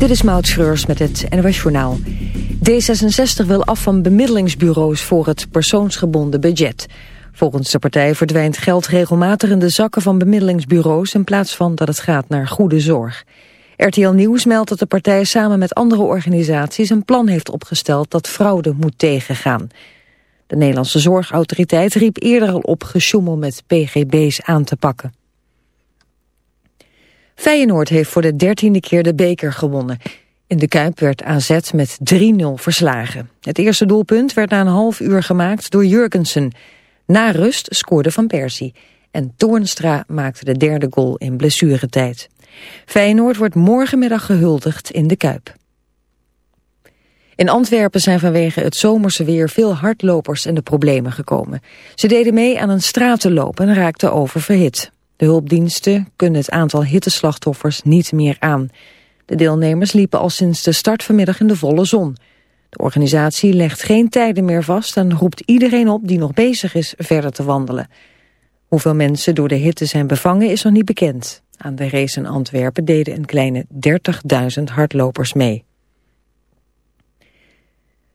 Dit is Maud Schreurs met het NOS Journaal. D66 wil af van bemiddelingsbureaus voor het persoonsgebonden budget. Volgens de partij verdwijnt geld regelmatig in de zakken van bemiddelingsbureaus... in plaats van dat het gaat naar goede zorg. RTL Nieuws meldt dat de partij samen met andere organisaties... een plan heeft opgesteld dat fraude moet tegengaan. De Nederlandse Zorgautoriteit riep eerder al op gesjoemel met pgb's aan te pakken. Feyenoord heeft voor de dertiende keer de beker gewonnen. In de Kuip werd AZ met 3-0 verslagen. Het eerste doelpunt werd na een half uur gemaakt door Jurgensen. Na rust scoorde Van Persie. En Toornstra maakte de derde goal in blessuretijd. Feyenoord wordt morgenmiddag gehuldigd in de Kuip. In Antwerpen zijn vanwege het zomerse weer veel hardlopers in de problemen gekomen. Ze deden mee aan een stratenloop en raakten oververhit. De hulpdiensten kunnen het aantal hitteslachtoffers niet meer aan. De deelnemers liepen al sinds de start vanmiddag in de volle zon. De organisatie legt geen tijden meer vast en roept iedereen op die nog bezig is verder te wandelen. Hoeveel mensen door de hitte zijn bevangen is nog niet bekend. Aan de race in Antwerpen deden een kleine 30.000 hardlopers mee.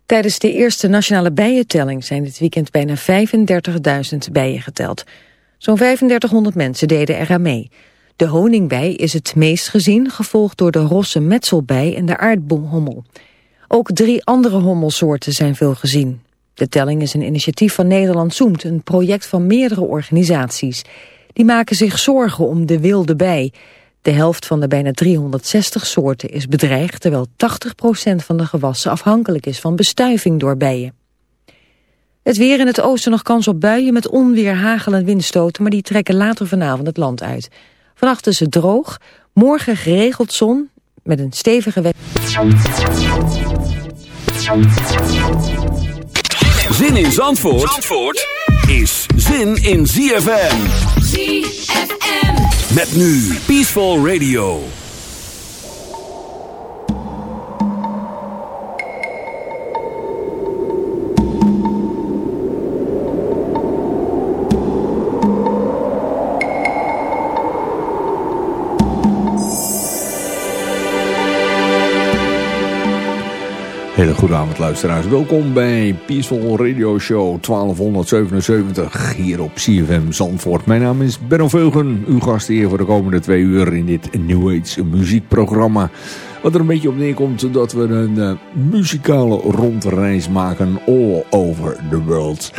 Tijdens de eerste nationale bijentelling zijn dit weekend bijna 35.000 bijen geteld. Zo'n 3500 mensen deden eraan mee. De honingbij is het meest gezien, gevolgd door de rosse metselbij en de aardbomhommel. Ook drie andere hommelsoorten zijn veel gezien. De telling is een initiatief van Nederland Zoemt, een project van meerdere organisaties. Die maken zich zorgen om de wilde bij. De helft van de bijna 360 soorten is bedreigd... terwijl 80% van de gewassen afhankelijk is van bestuiving door bijen. Het weer in het oosten nog kans op buien met onweer, hagel en windstoten... maar die trekken later vanavond het land uit. Vannacht is het droog, morgen geregeld zon met een stevige weg. Zin in Zandvoort, Zandvoort is zin in ZFM. ZFM. Met nu Peaceful Radio. Hele luisteraars. Welkom bij Peaceful Radio Show 1277 hier op CFM Zandvoort. Mijn naam is Benno Veugen, uw gast hier voor de komende twee uur in dit New Age muziekprogramma. Wat er een beetje op neerkomt dat we een uh, muzikale rondreis maken all over the world.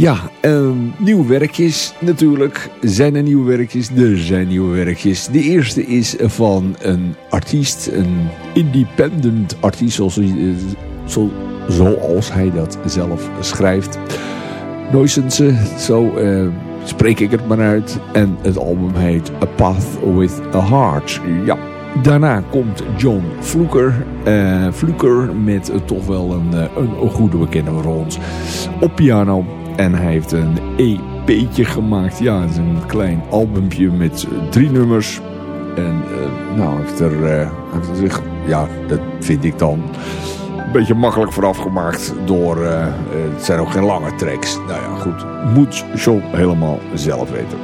Ja, um, nieuwe werkjes natuurlijk. Zijn er nieuwe werkjes? Er zijn nieuwe werkjes. De eerste is van een artiest, een independent artiest, zoals, zo, zoals hij dat zelf schrijft. Noisense, zo uh, spreek ik het maar uit. En het album heet A Path With A Heart. Ja. Daarna komt John Vloeker, uh, Vloeker met toch wel een, een, een goede bekende voor ons. Op piano en hij heeft een EP'tje gemaakt. Ja, het is een klein albumpje met drie nummers. En uh, nou, heeft er, uh, heeft zich, ja, dat vind ik dan een beetje makkelijk vooraf gemaakt. Door, uh, het zijn ook geen lange tracks. Nou ja, goed. Moet John helemaal zelf weten.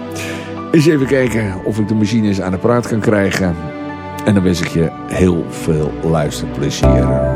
Eens even kijken of ik de machines aan de praat kan krijgen. En dan wens ik je heel veel luisterplezier.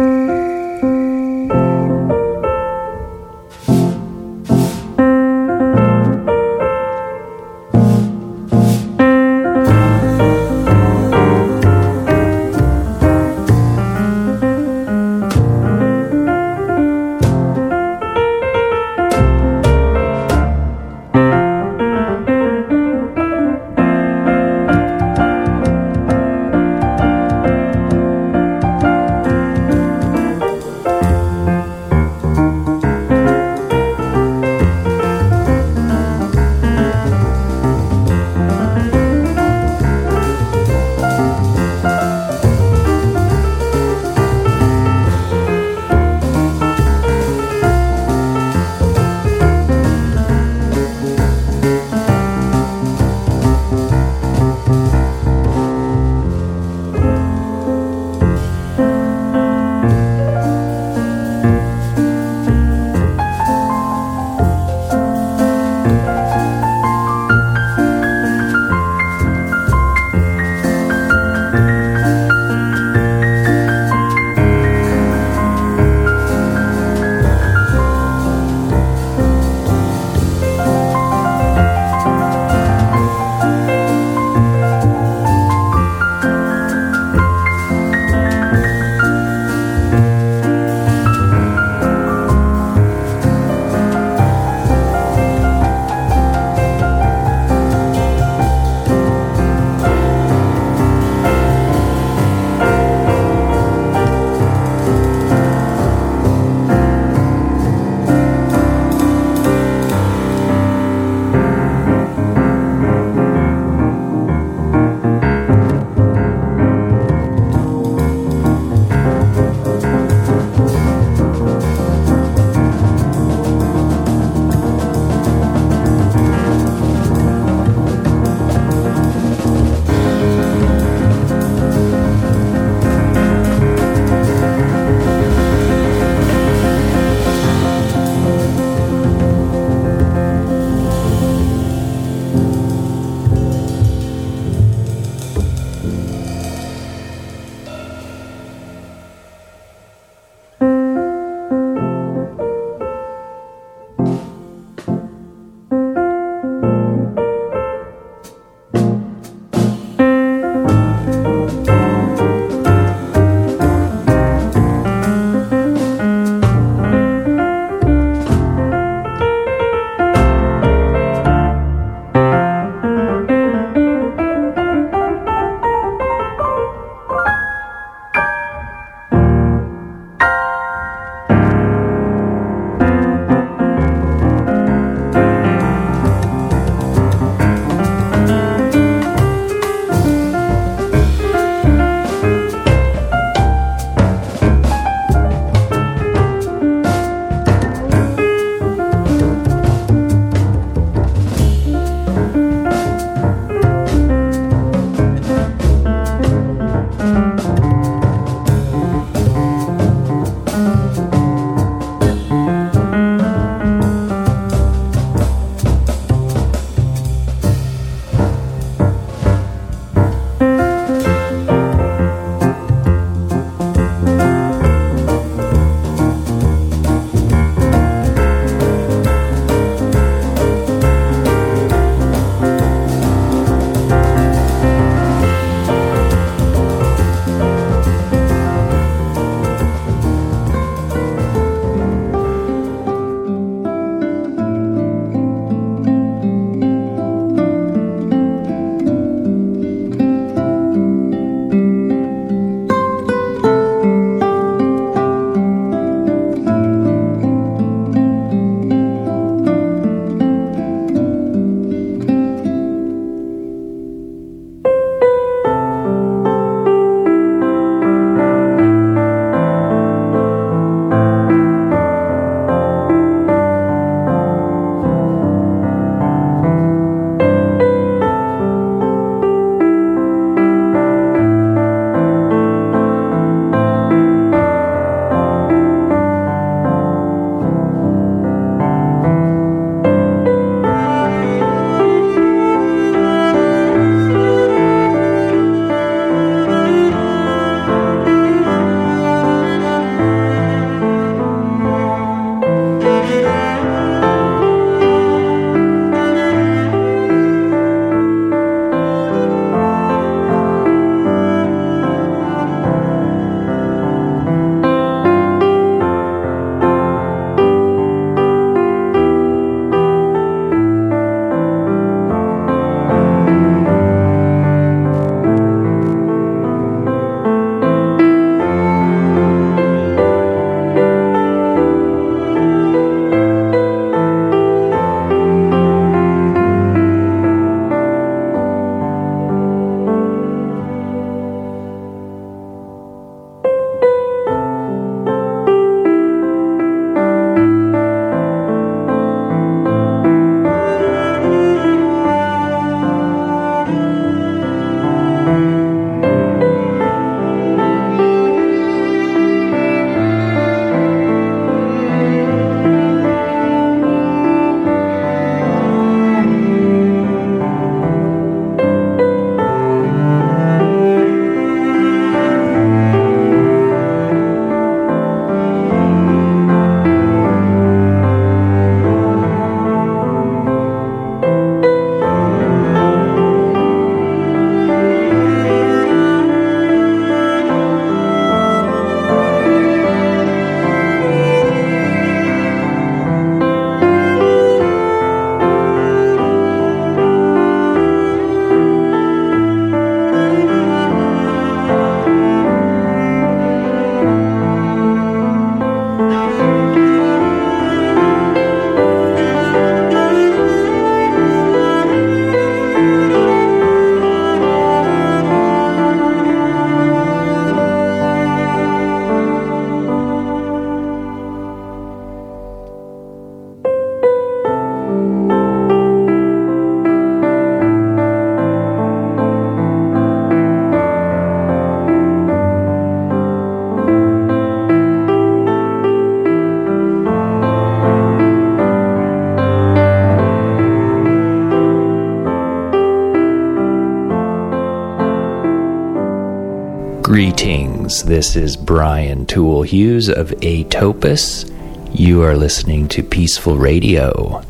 Greetings, this is Brian Tool Hughes of Atopus. You are listening to Peaceful Radio,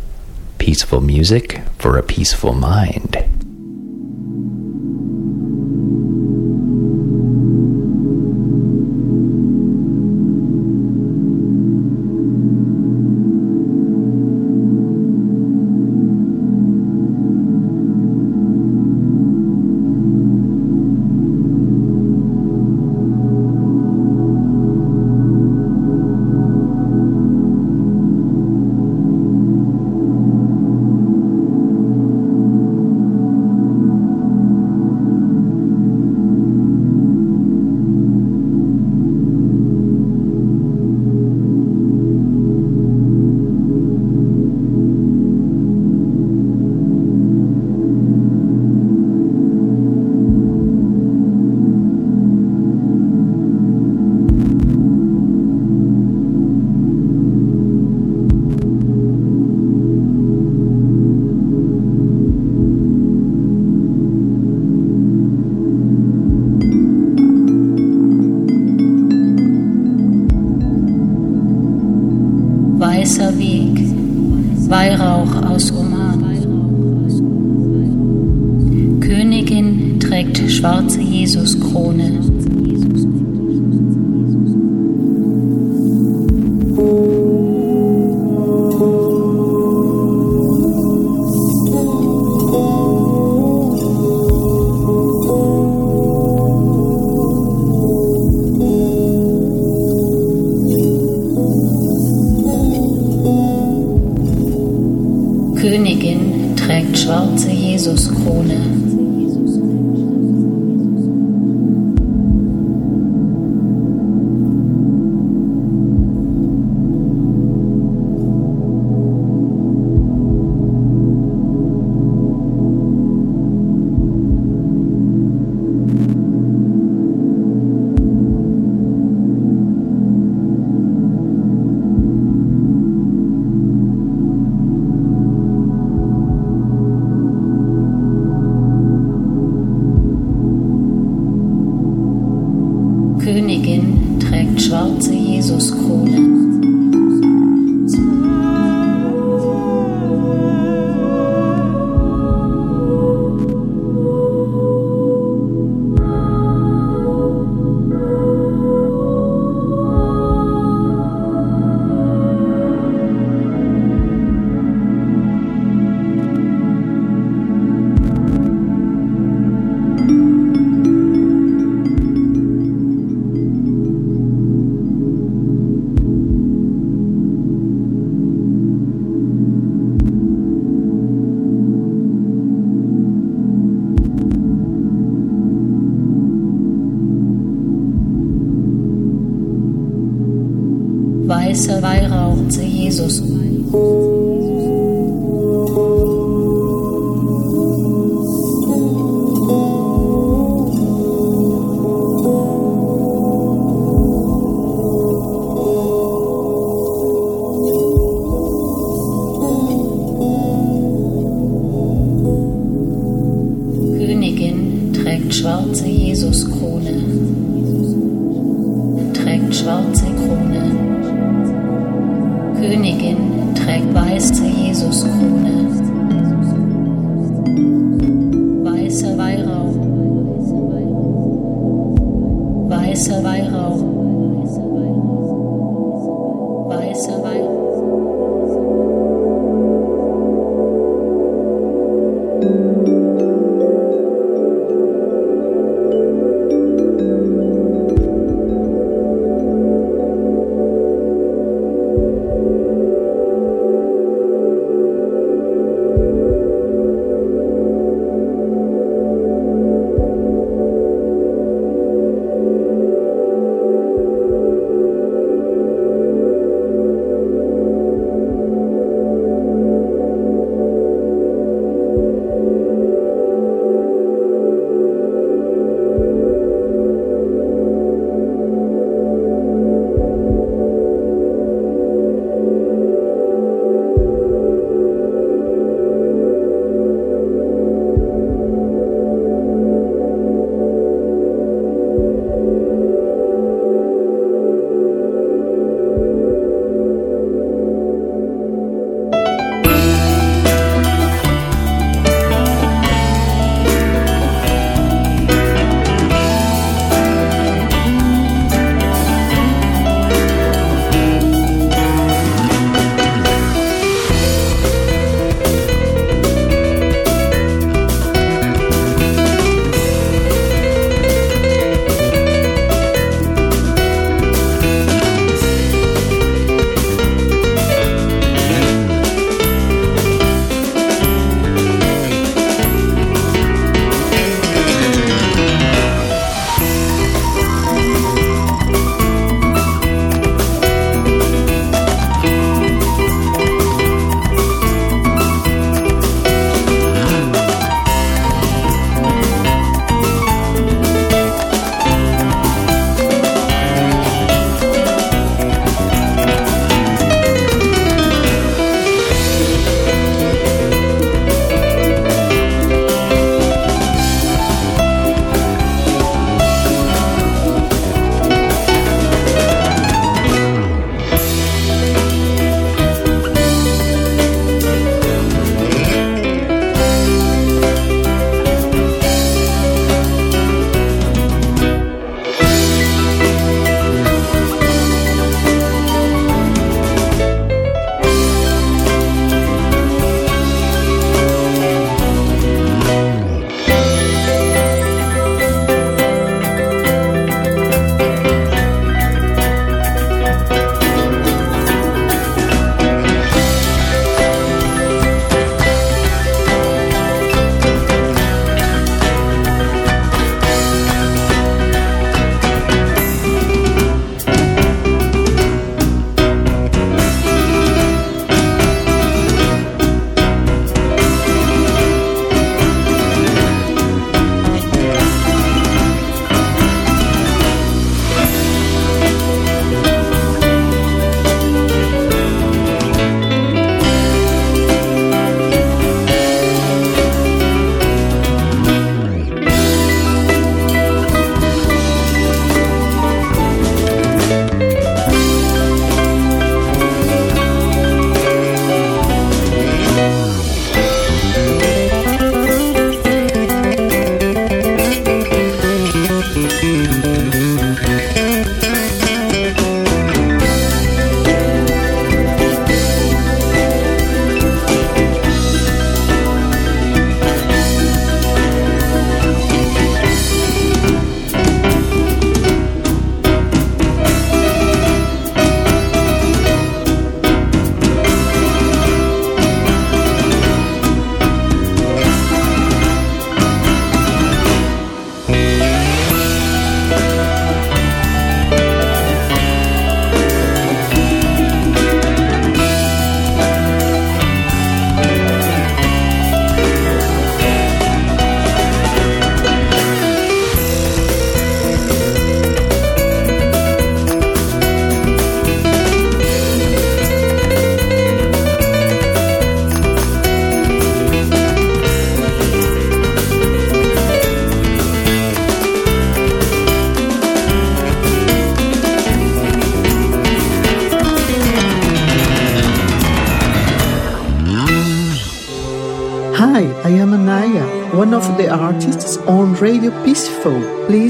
peaceful music for a peaceful mind.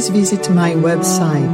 Please visit my website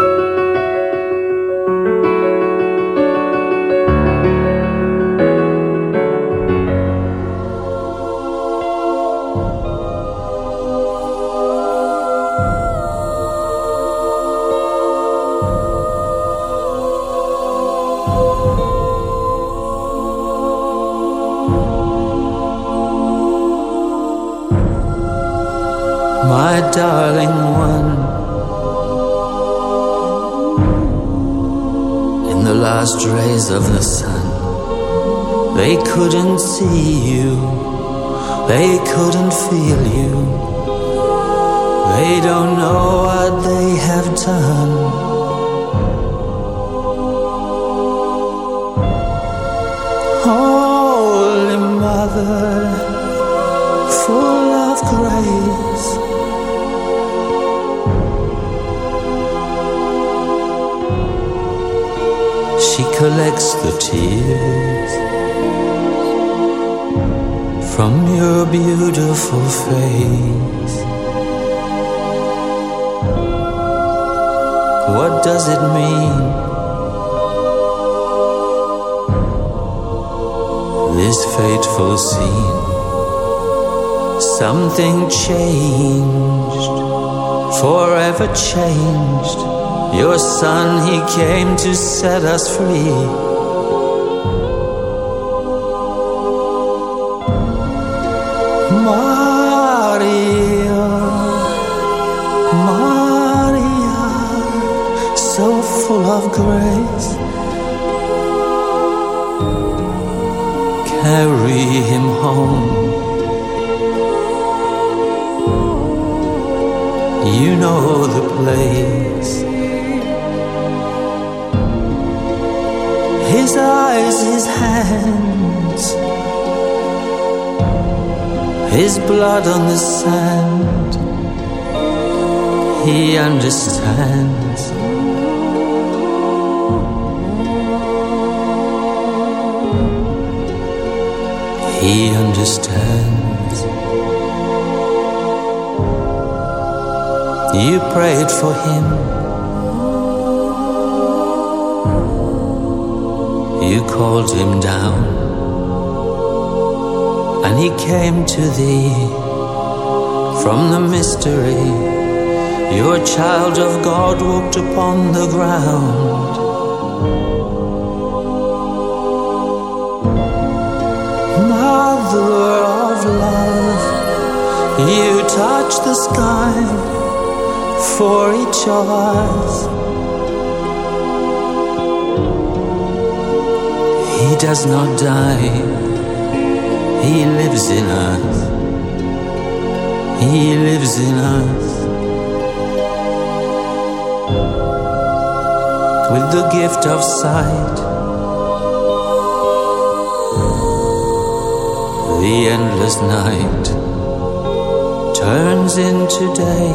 Of the sun. They couldn't see you, they couldn't feel you. They don't know what they have done. Holy Mother, full collects the tears from your beautiful face. What does it mean? This fateful scene. Something changed, forever changed your son, he came to set us free. Maria, Maria, so full of grace. Carry him home. You know the place. His eyes, his hands, his blood on the sand. He understands. He understands. You prayed for him. You called him down, and he came to thee from the mystery. Your child of God walked upon the ground. Mother of love, you touch the sky for each of us. Does not die, He lives in us. He lives in us. With the gift of sight, the endless night turns into day,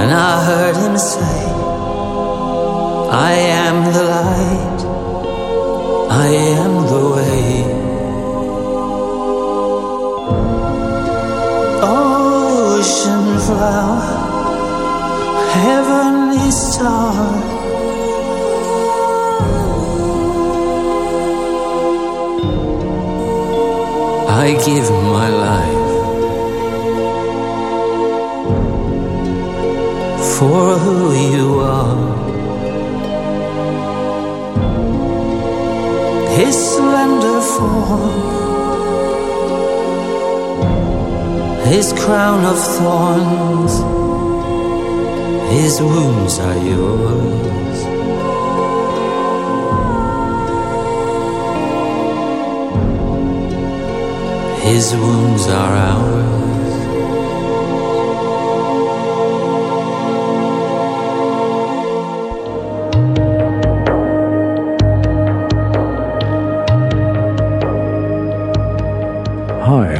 and I heard him say, I am the light. I am the way. Ocean flower, heavenly star. I give my life for who you are. His slender form, his crown of thorns, his wounds are yours. His wounds are ours.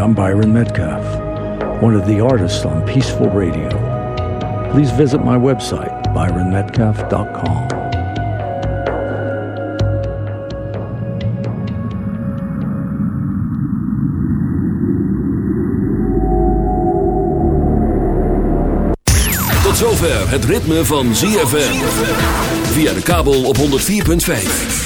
I'm Byron Metcalf, one of the artists on Peaceful Radio. Please visit my website, byronmetcalf.com. Tot zover het ritme van ZFM. Via de kabel op 104.5.